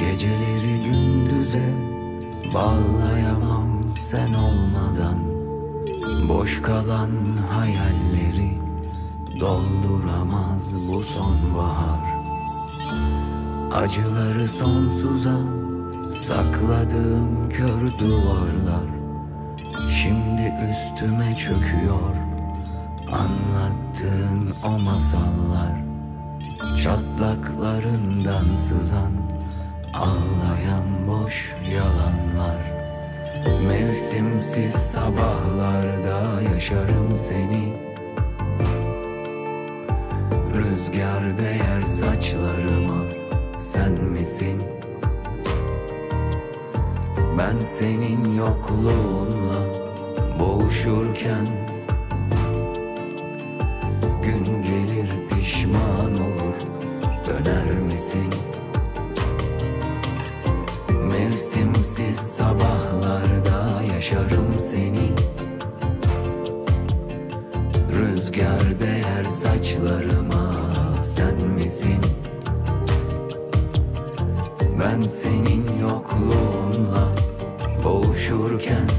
Geceleri gündüze bağlayamam sen olmadan. Boş kalan hayalleri dolduramaz bu sonbahar. Acıları sonsuza sakladığım kör duvarlar Şimdi üstüme çöküyor. Anlattığın o masallar Çatlaklarından sızan Ağlayan boş yalanlar Mevsimsiz sabahlarda yaşarım seni Rüzgar değer saçlarıma Sen misin? Ben senin yokluğunla boğuşurken Gün gelir pişman olur döner misin? Rüzgar değer saçlarıma sen misin? Ben senin yokluğunla boğuşurken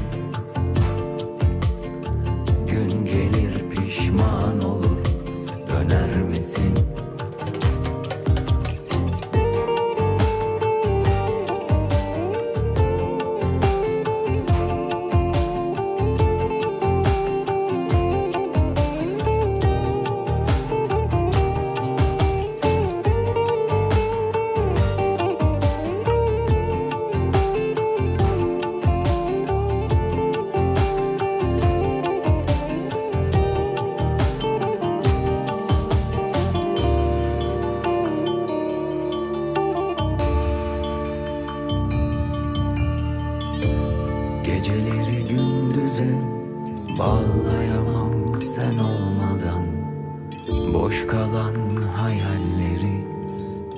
gündüze bağlayamam sen olmadan. Boş kalan hayalleri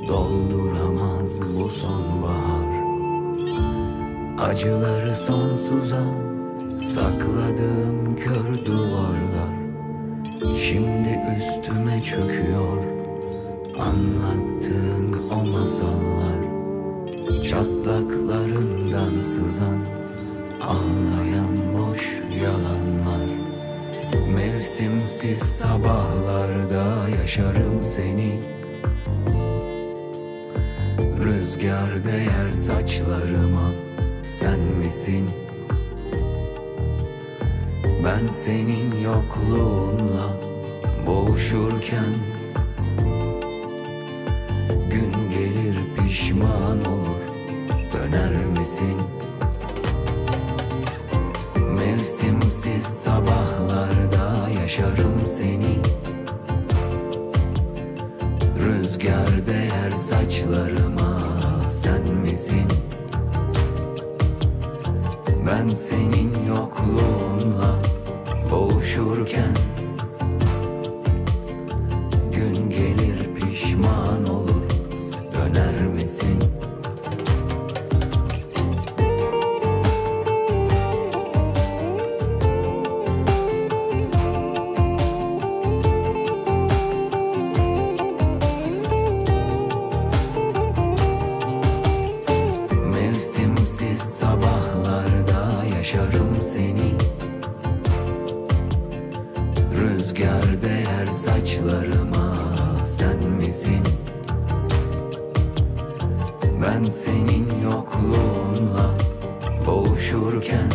dolduramaz bu sonbahar. Acıları sonsuza sakladığım kör duvarlar Şimdi üstüme çöküyor. Anlattığın o masallar Çatlaklarından sızan Ağlayan Mevsimsiz sabahlarda yaşarım seni Rüzgar değer saçlarıma Sen misin? Ben senin yokluğunla boğuşurken Gün gelir pişman olur Rüzgar değer saçlarıma sen misin? Ben senin yokluğunla boğuşurken Rüzgar değer saçlarıma sen misin? Ben senin yokluğunla boğuşurken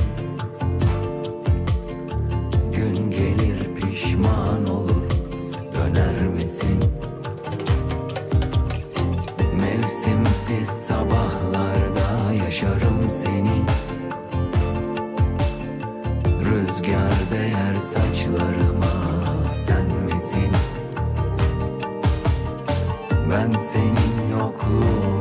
Gün gelir pişman olur döner misin? Mevsimsiz sabahlarda yaşarım seni Rüzgar değer saçlarıma sen misin? Ben senin yokluğun